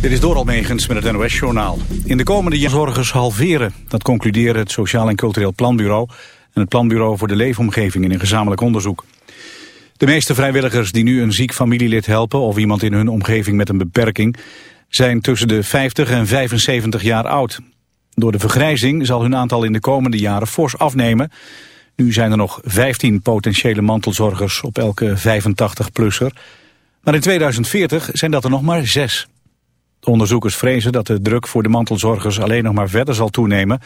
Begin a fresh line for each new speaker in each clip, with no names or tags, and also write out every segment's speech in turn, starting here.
Dit is Doral Megens met het NOS-journaal. In de komende jaren zorgers halveren. Dat concluderen het Sociaal en Cultureel Planbureau... en het Planbureau voor de Leefomgeving in een gezamenlijk onderzoek. De meeste vrijwilligers die nu een ziek familielid helpen... of iemand in hun omgeving met een beperking... zijn tussen de 50 en 75 jaar oud. Door de vergrijzing zal hun aantal in de komende jaren fors afnemen... Nu zijn er nog 15 potentiële mantelzorgers op elke 85-plusser. Maar in 2040 zijn dat er nog maar zes. De onderzoekers vrezen dat de druk voor de mantelzorgers alleen nog maar verder zal toenemen,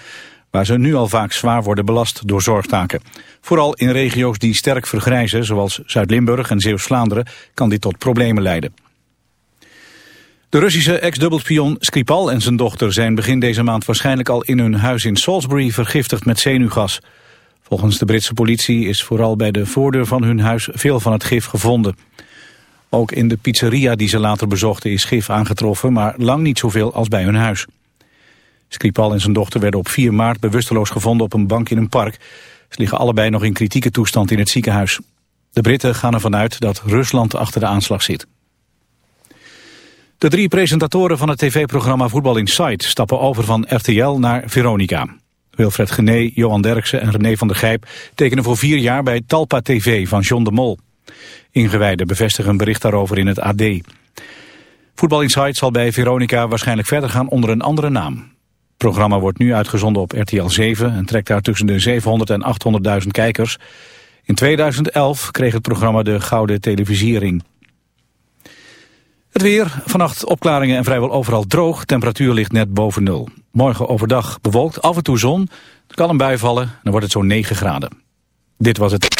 waar ze nu al vaak zwaar worden belast door zorgtaken. Vooral in regio's die sterk vergrijzen, zoals Zuid-Limburg en Zeeuws-Vlaanderen, kan dit tot problemen leiden. De Russische ex-dubbelspion Skripal en zijn dochter zijn begin deze maand waarschijnlijk al in hun huis in Salisbury vergiftigd met zenuwgas. Volgens de Britse politie is vooral bij de voordeur van hun huis veel van het gif gevonden. Ook in de pizzeria die ze later bezochten is gif aangetroffen, maar lang niet zoveel als bij hun huis. Skripal en zijn dochter werden op 4 maart bewusteloos gevonden op een bank in een park. Ze liggen allebei nog in kritieke toestand in het ziekenhuis. De Britten gaan ervan uit dat Rusland achter de aanslag zit. De drie presentatoren van het tv-programma Voetbal Insight stappen over van RTL naar Veronica. Wilfred Gené, Johan Derksen en René van der Gijp tekenen voor vier jaar bij Talpa TV van John de Mol. Ingewijden bevestigen een bericht daarover in het AD. Voetbal Insight zal bij Veronica waarschijnlijk verder gaan onder een andere naam. Het programma wordt nu uitgezonden op RTL 7 en trekt daar tussen de 700 en 800.000 kijkers. In 2011 kreeg het programma de Gouden Televisiering. Het weer, vannacht opklaringen en vrijwel overal droog. Temperatuur ligt net boven nul. Morgen overdag bewolkt, af en toe zon. Er kan een bui vallen, dan wordt het zo'n 9 graden. Dit was het.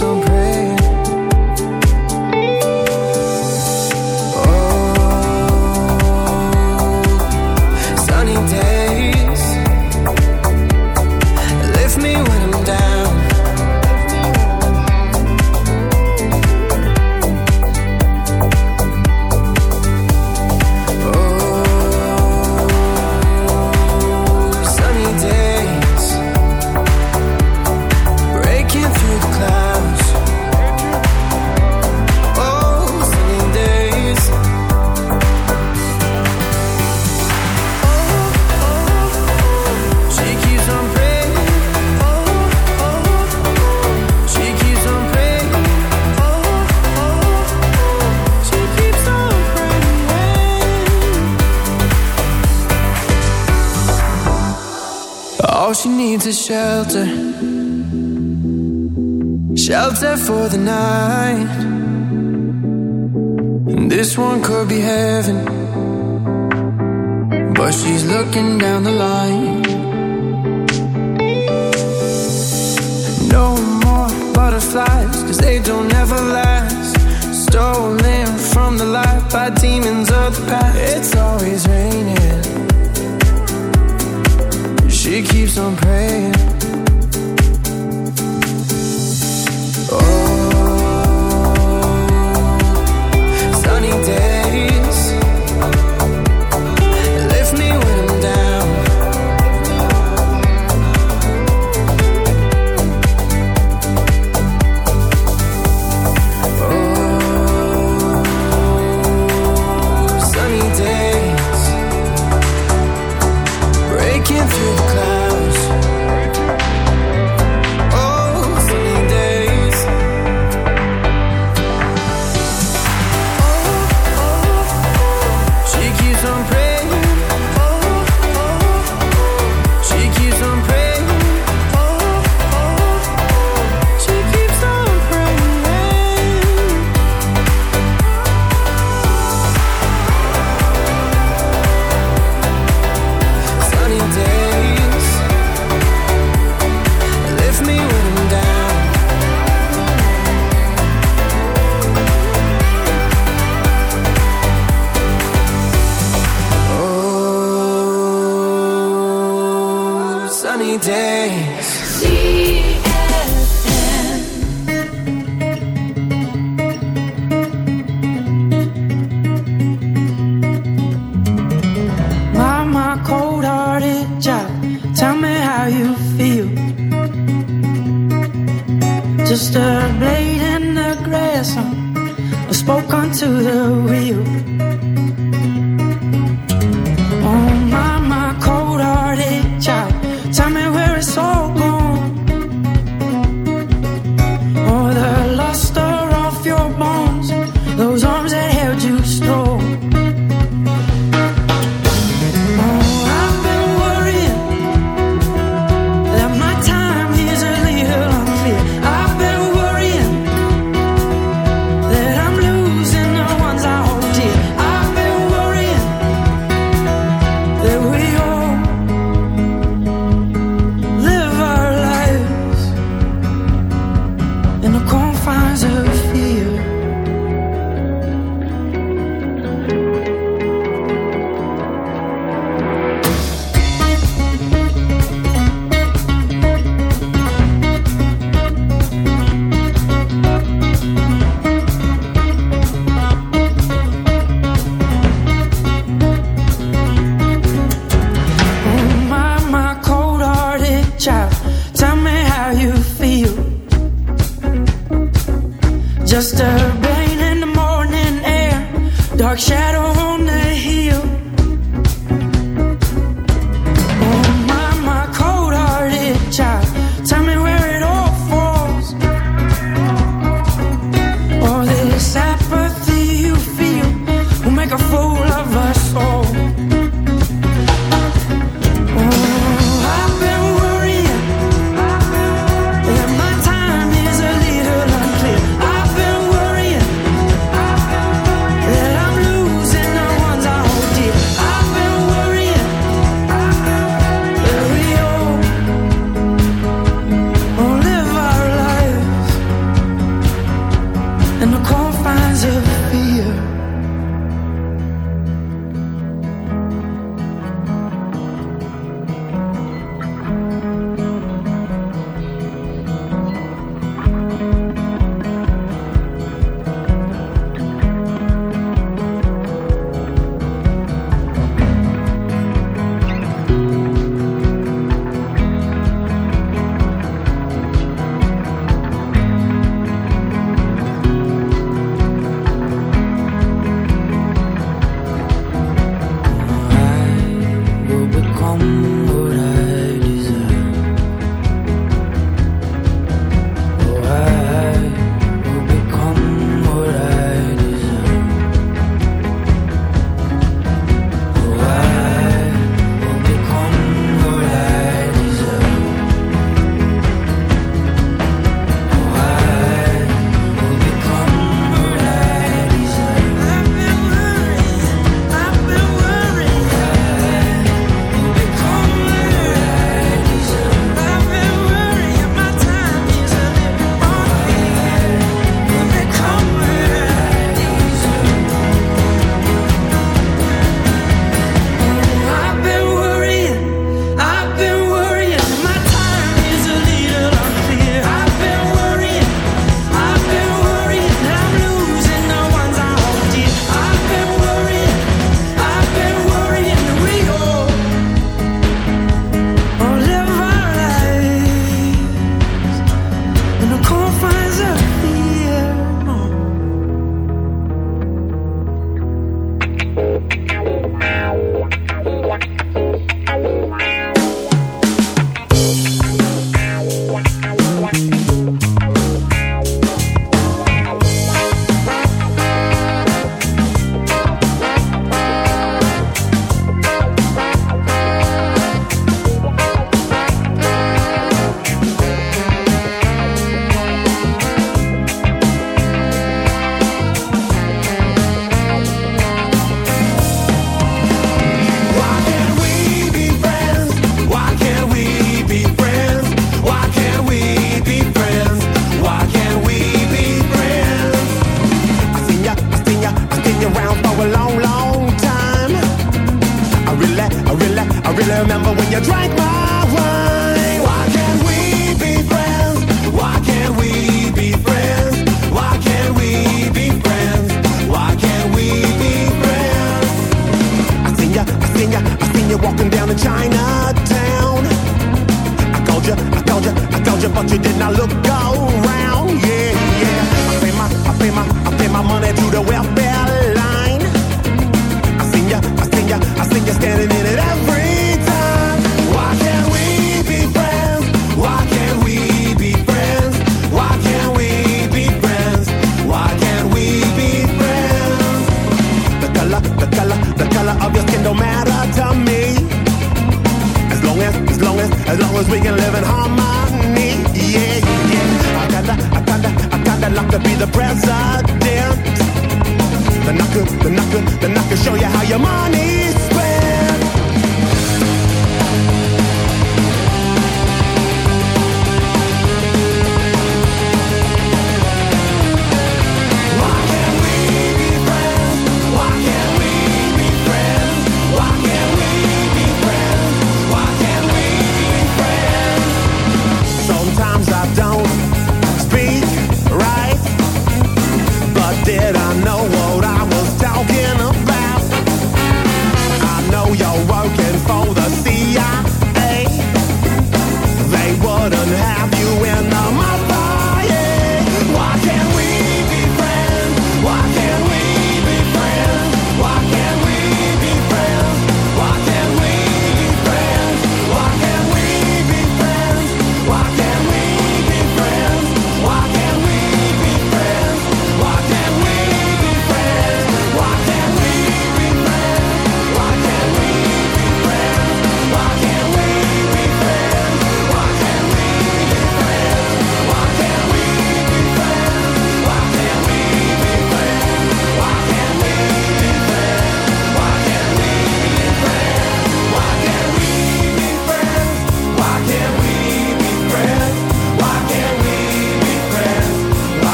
so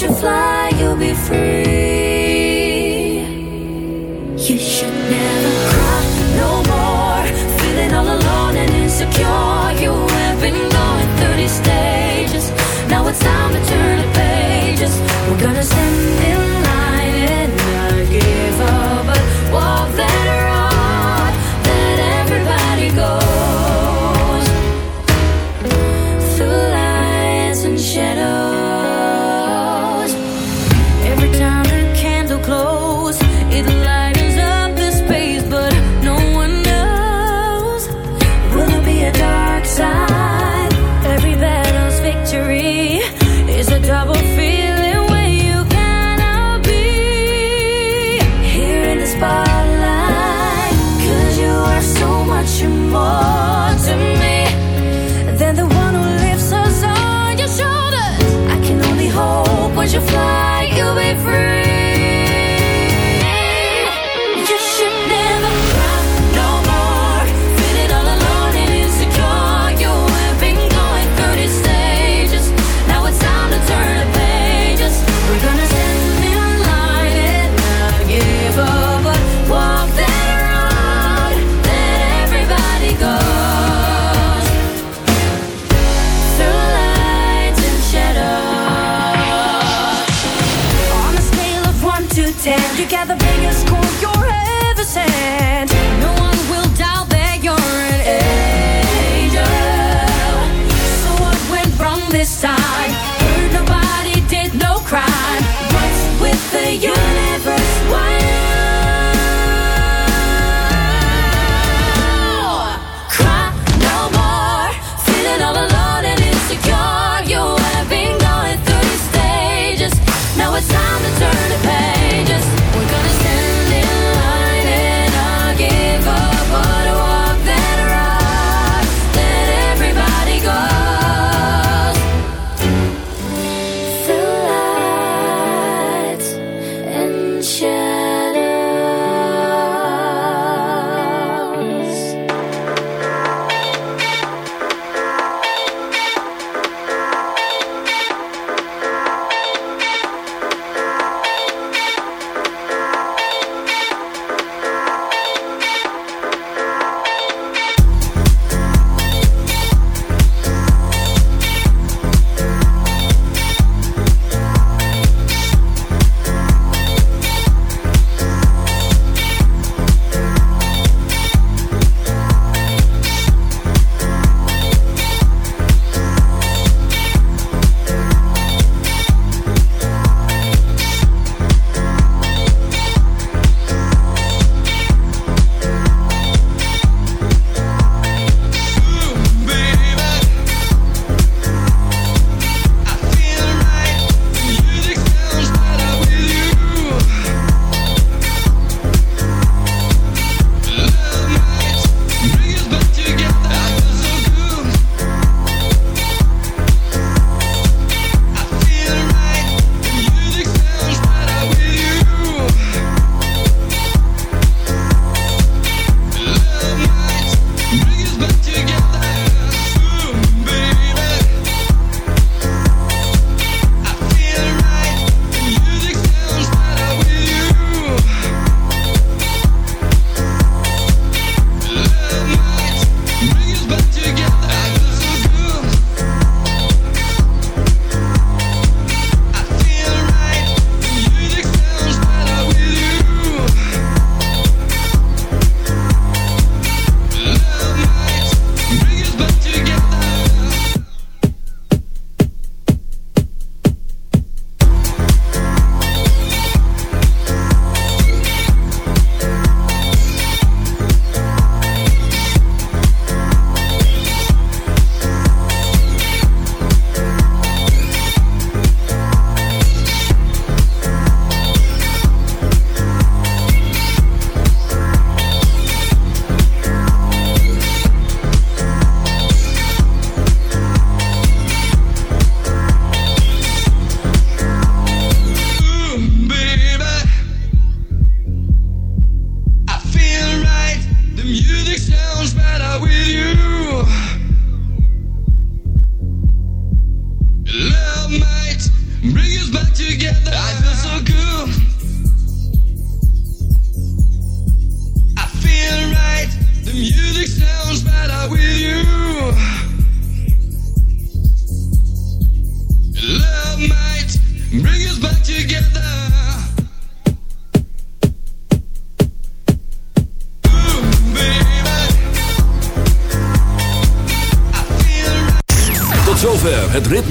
let you
fly, you'll be free.